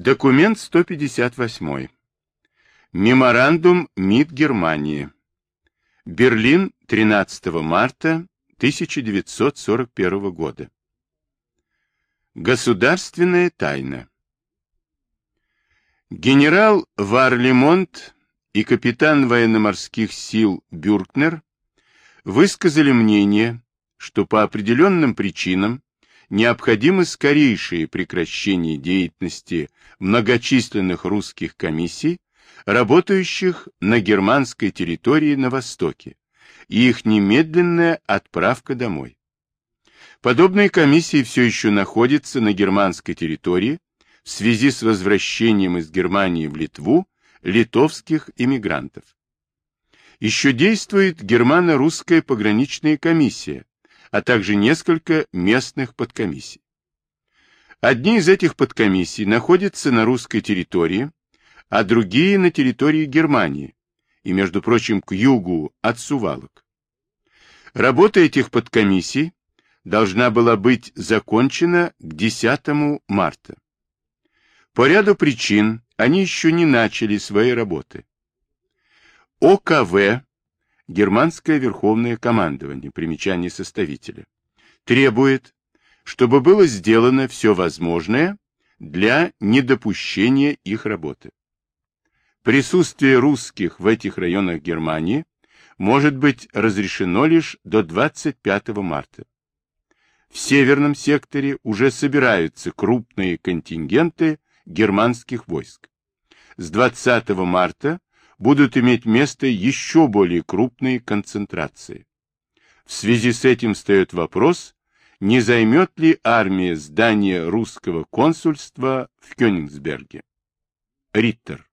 Документ 158. Меморандум МИД Германии. Берлин, 13 марта 1941 года. Государственная тайна. Генерал Варлемонт и капитан военно-морских сил Бюркнер высказали мнение, что по определенным причинам необходимо скорейшее прекращение деятельности многочисленных русских комиссий, работающих на германской территории на Востоке, и их немедленная отправка домой. Подобные комиссии все еще находятся на германской территории в связи с возвращением из Германии в Литву литовских иммигрантов. Еще действует германо-русская пограничная комиссия, а также несколько местных подкомиссий. Одни из этих подкомиссий находятся на русской территории, а другие на территории Германии и, между прочим, к югу от Сувалок. Работа этих подкомиссий должна была быть закончена к 10 марта. По ряду причин они еще не начали своей работы. ОКВ Германское Верховное Командование, примечание составителя, требует, чтобы было сделано все возможное для недопущения их работы. Присутствие русских в этих районах Германии может быть разрешено лишь до 25 марта. В северном секторе уже собираются крупные контингенты германских войск. С 20 марта будут иметь место еще более крупные концентрации. В связи с этим встает вопрос, не займет ли армия здание русского консульства в Кёнигсберге. Риттер.